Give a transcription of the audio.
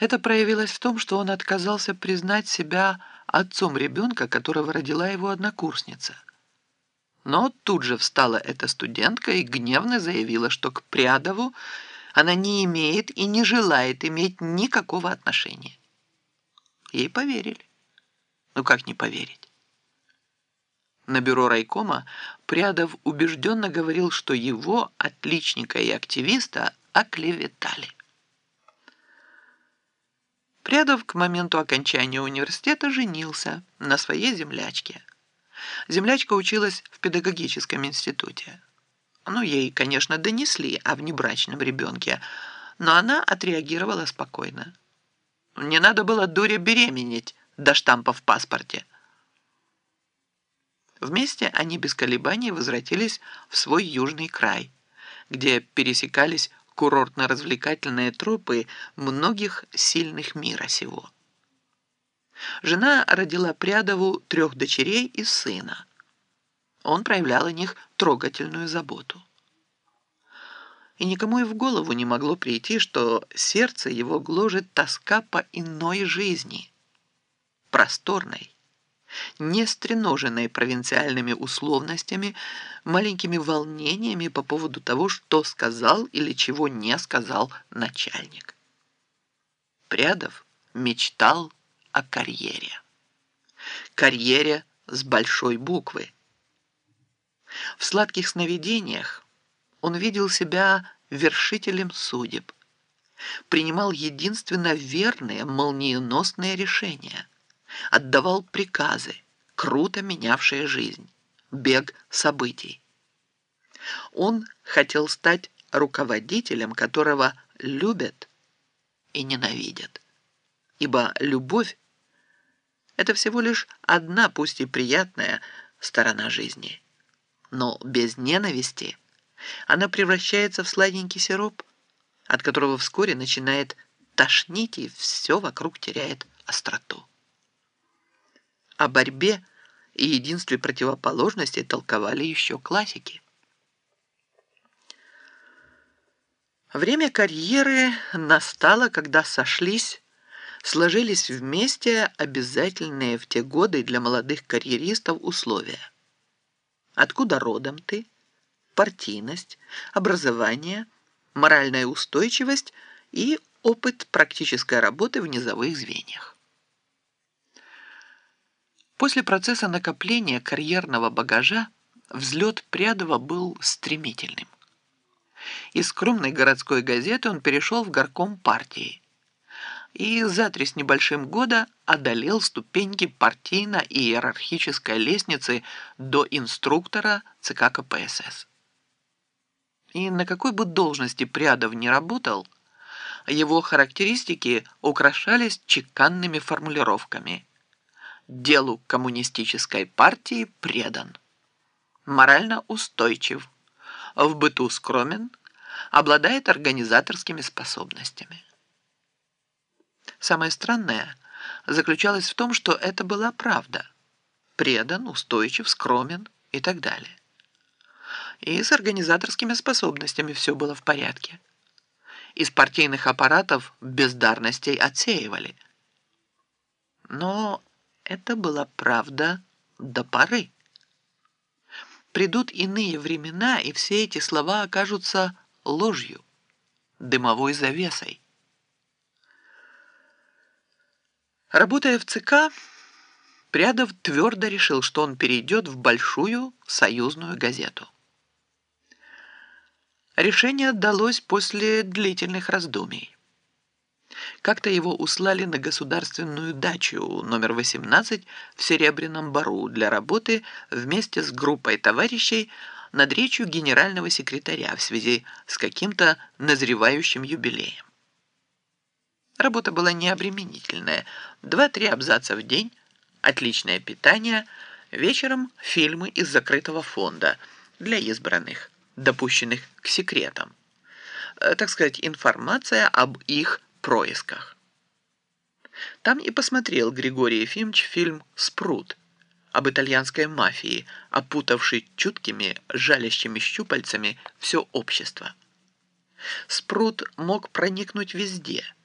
Это проявилось в том, что он отказался признать себя отцом ребенка, которого родила его однокурсница. Но тут же встала эта студентка и гневно заявила, что к Прядову она не имеет и не желает иметь никакого отношения. Ей поверили. Ну как не поверить? На бюро райкома Прядов убежденно говорил, что его, отличника и активиста, оклеветали. Прядов к моменту окончания университета женился на своей землячке. Землячка училась в педагогическом институте. Ну, ей, конечно, донесли о внебрачном ребенке, но она отреагировала спокойно. Не надо было дуре беременеть до штампа в паспорте. Вместе они без колебаний возвратились в свой южный край, где пересекались курортно-развлекательные тропы многих сильных мира сего. Жена родила Прядову трех дочерей и сына. Он проявлял о них трогательную заботу. И никому и в голову не могло прийти, что сердце его гложет тоска по иной жизни, просторной, не стреноженной провинциальными условностями, маленькими волнениями по поводу того, что сказал или чего не сказал начальник. Прядов мечтал о карьере. Карьере с большой буквы. В сладких сновидениях он видел себя вершителем судеб, принимал единственно верные, молниеносные решения – отдавал приказы, круто менявшие жизнь, бег событий. Он хотел стать руководителем, которого любят и ненавидят. Ибо любовь – это всего лишь одна, пусть и приятная, сторона жизни. Но без ненависти она превращается в сладенький сироп, от которого вскоре начинает тошнить, и все вокруг теряет остроту о борьбе и единстве противоположностей толковали еще классики. Время карьеры настало, когда сошлись, сложились вместе обязательные в те годы для молодых карьеристов условия. Откуда родом ты? Партийность, образование, моральная устойчивость и опыт практической работы в низовых звеньях. После процесса накопления карьерного багажа взлет Прядова был стремительным. Из скромной городской газеты он перешел в горком партии и за три с небольшим года одолел ступеньки партийно-иерархической лестницы до инструктора ЦК КПСС. И на какой бы должности Прядов не работал, его характеристики украшались чеканными формулировками – делу коммунистической партии предан, морально устойчив, в быту скромен, обладает организаторскими способностями. Самое странное заключалось в том, что это была правда. Предан, устойчив, скромен и так далее. И с организаторскими способностями все было в порядке. Из партийных аппаратов бездарностей отсеивали. Но это была правда до поры. Придут иные времена, и все эти слова окажутся ложью, дымовой завесой. Работая в ЦК, Прядов твердо решил, что он перейдет в большую союзную газету. Решение отдалось после длительных раздумий. Как-то его услали на государственную дачу номер 18 в Серебряном Бару для работы вместе с группой товарищей над речью генерального секретаря в связи с каким-то назревающим юбилеем. Работа была необременительная. Два-три абзаца в день, отличное питание, вечером фильмы из закрытого фонда для избранных, допущенных к секретам. Э, так сказать, информация об их происках. Там и посмотрел Григорий Ефимович фильм «Спрут» об итальянской мафии, опутавшей чуткими, жалящими щупальцами все общество. Спрут мог проникнуть везде –